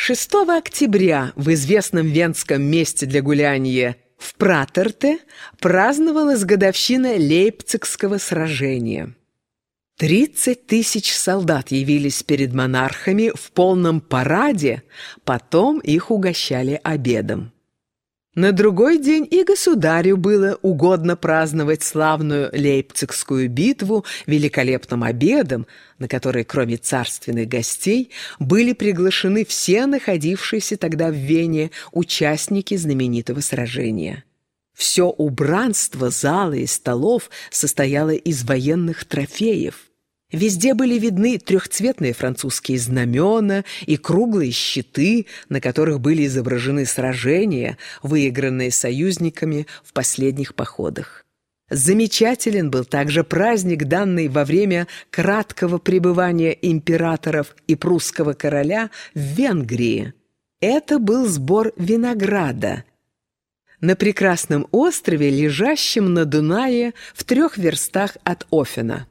6 октября в известном венском месте для гуляния в Пратерте праздновалась годовщина Лейпцигского сражения. Тридцать тысяч солдат явились перед монархами в полном параде, потом их угощали обедом. На другой день и государю было угодно праздновать славную Лейпцигскую битву великолепным обедом, на который, кроме царственных гостей, были приглашены все находившиеся тогда в Вене участники знаменитого сражения. Все убранство зала и столов состояло из военных трофеев. Везде были видны трехцветные французские знамена и круглые щиты, на которых были изображены сражения, выигранные союзниками в последних походах. Замечателен был также праздник, данный во время краткого пребывания императоров и прусского короля в Венгрии. Это был сбор винограда на прекрасном острове, лежащем на Дунае в трех верстах от Офина.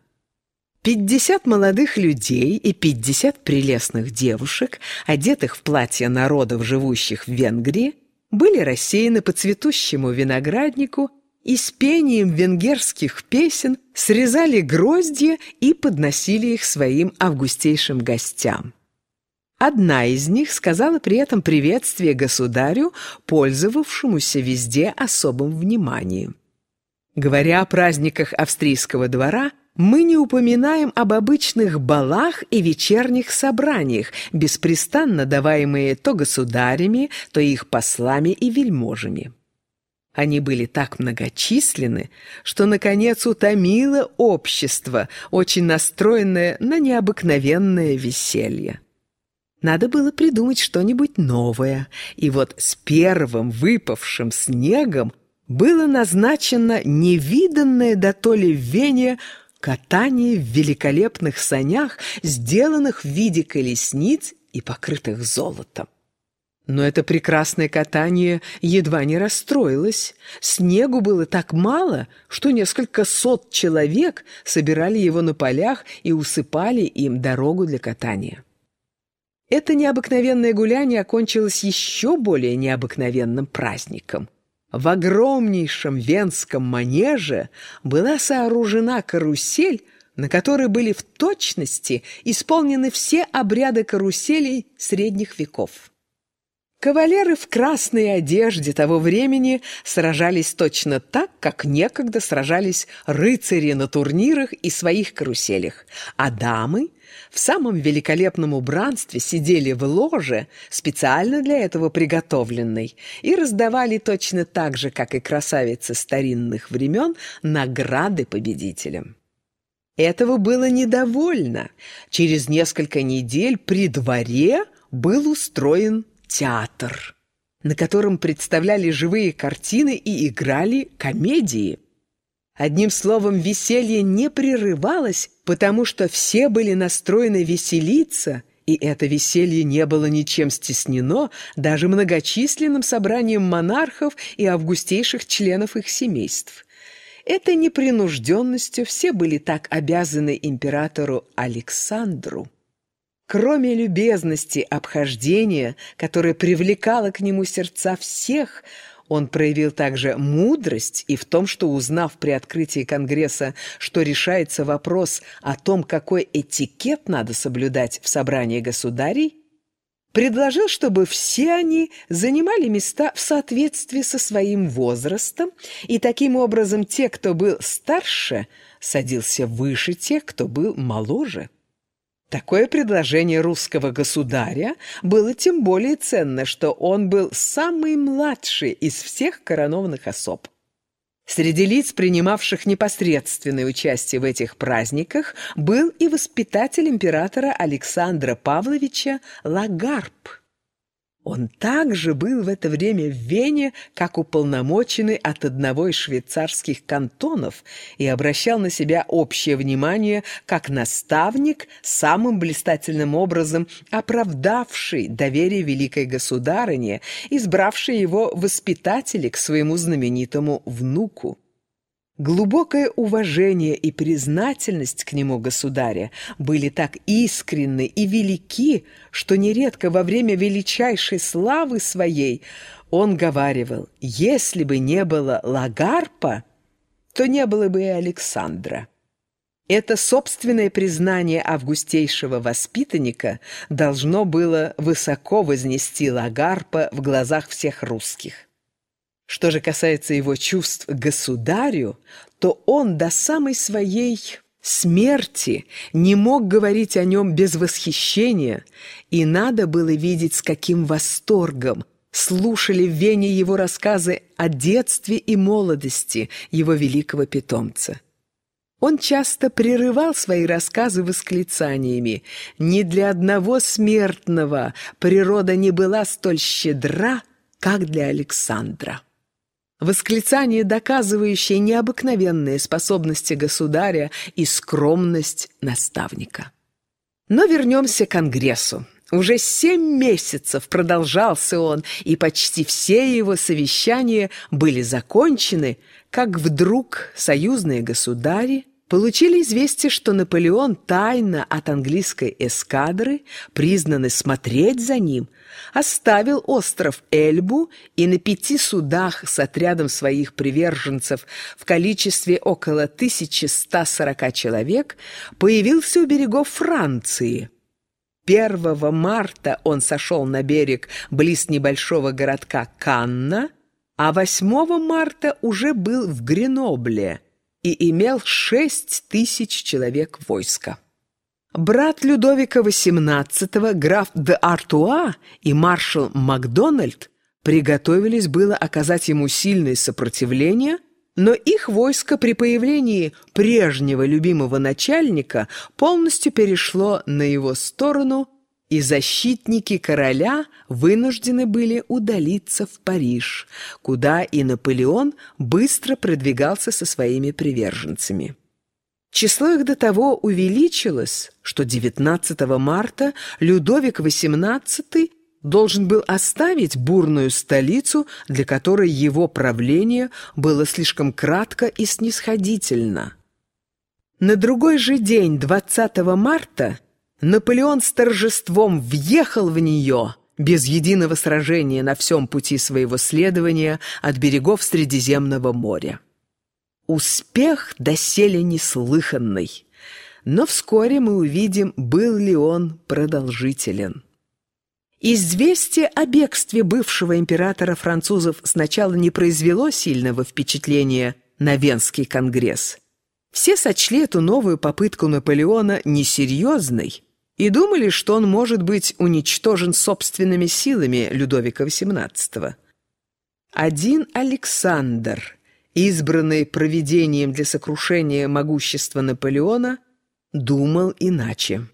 50 молодых людей и 50 прелестных девушек, одетых в платья народов, живущих в Венгрии, были рассеяны по цветущему винограднику и с пением венгерских песен срезали гроздья и подносили их своим августейшим гостям. Одна из них сказала при этом приветствие государю, пользовавшемуся везде особым вниманием. Говоря о праздниках австрийского двора – мы не упоминаем об обычных балах и вечерних собраниях, беспрестанно даваемые то государями, то их послами и вельможами. Они были так многочисленны, что, наконец, утомило общество, очень настроенное на необыкновенное веселье. Надо было придумать что-нибудь новое, и вот с первым выпавшим снегом было назначено невиданное до то ли в Вене Катание в великолепных санях, сделанных в виде колесниц и покрытых золотом. Но это прекрасное катание едва не расстроилось. Снегу было так мало, что несколько сот человек собирали его на полях и усыпали им дорогу для катания. Это необыкновенное гуляние окончилось еще более необыкновенным праздником – в огромнейшем венском манеже была сооружена карусель, на которой были в точности исполнены все обряды каруселей средних веков. Кавалеры в красной одежде того времени сражались точно так, как некогда сражались рыцари на турнирах и своих каруселях, а дамы в самом великолепном убранстве сидели в ложе, специально для этого приготовленной, и раздавали точно так же, как и красавицы старинных времен, награды победителям. Этого было недовольно. Через несколько недель при дворе был устроен театр, на котором представляли живые картины и играли комедии. Одним словом, веселье не прерывалось, потому что все были настроены веселиться, и это веселье не было ничем стеснено даже многочисленным собранием монархов и августейших членов их семейств. Этой непринужденностью все были так обязаны императору Александру. Кроме любезности обхождения, которое привлекало к нему сердца всех, он проявил также мудрость и в том, что, узнав при открытии Конгресса, что решается вопрос о том, какой этикет надо соблюдать в собрании государей, предложил, чтобы все они занимали места в соответствии со своим возрастом, и таким образом те, кто был старше, садился выше тех, кто был моложе. Такое предложение русского государя было тем более ценно, что он был самый младший из всех коронованных особ. Среди лиц, принимавших непосредственное участие в этих праздниках, был и воспитатель императора Александра Павловича Лагарб. Он также был в это время в Вене как уполномоченный от одного из швейцарских кантонов и обращал на себя общее внимание как наставник, самым блистательным образом оправдавший доверие великой государыне, избравший его воспитатели к своему знаменитому внуку. Глубокое уважение и признательность к нему государя были так искренны и велики, что нередко во время величайшей славы своей он говаривал, если бы не было Лагарпа, то не было бы и Александра. Это собственное признание августейшего воспитанника должно было высоко вознести Лагарпа в глазах всех русских. Что же касается его чувств к государю, то он до самой своей смерти не мог говорить о нем без восхищения, и надо было видеть, с каким восторгом слушали в Вене его рассказы о детстве и молодости его великого питомца. Он часто прерывал свои рассказы восклицаниями «Ни для одного смертного природа не была столь щедра, как для Александра». Восклицание, доказывающее необыкновенные способности государя и скромность наставника. Но вернемся к Конгрессу. Уже семь месяцев продолжался он, и почти все его совещания были закончены, как вдруг союзные государи получили известие, что Наполеон тайно от английской эскадры, признанный смотреть за ним, оставил остров Эльбу и на пяти судах с отрядом своих приверженцев в количестве около 1140 человек появился у берегов Франции. 1 марта он сошел на берег близ небольшого городка Канна, а 8 марта уже был в Гренобле – и имел шесть тысяч человек войска. Брат Людовика XVIII, граф де Артуа и маршал Макдональд приготовились было оказать ему сильное сопротивление, но их войско при появлении прежнего любимого начальника полностью перешло на его сторону и защитники короля вынуждены были удалиться в Париж, куда и Наполеон быстро продвигался со своими приверженцами. Число их до того увеличилось, что 19 марта Людовик XVIII должен был оставить бурную столицу, для которой его правление было слишком кратко и снисходительно. На другой же день, 20 марта, Наполеон с торжеством въехал в нее без единого сражения на всем пути своего следования от берегов Средиземного моря. Успех доселе неслыханный, но вскоре мы увидим, был ли он продолжителен. Известие о бегстве бывшего императора французов сначала не произвело сильного впечатления на Венский конгресс. Все сочли эту новую попытку Наполеона несерьезной и думали, что он может быть уничтожен собственными силами Людовика XVIII. Один Александр, избранный провидением для сокрушения могущества Наполеона, думал иначе.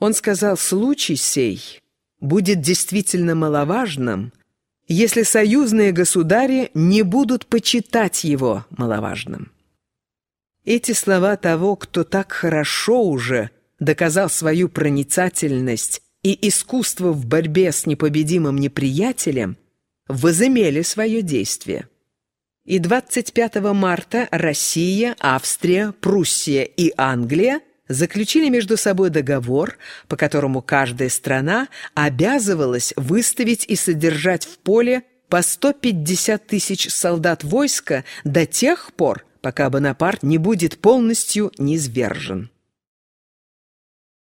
Он сказал, случай сей будет действительно маловажным, если союзные государи не будут почитать его маловажным. Эти слова того, кто так хорошо уже – доказал свою проницательность и искусство в борьбе с непобедимым неприятелем, возымели свое действие. И 25 марта Россия, Австрия, Пруссия и Англия заключили между собой договор, по которому каждая страна обязывалась выставить и содержать в поле по 150 тысяч солдат войска до тех пор, пока Бонапарт не будет полностью низвержен.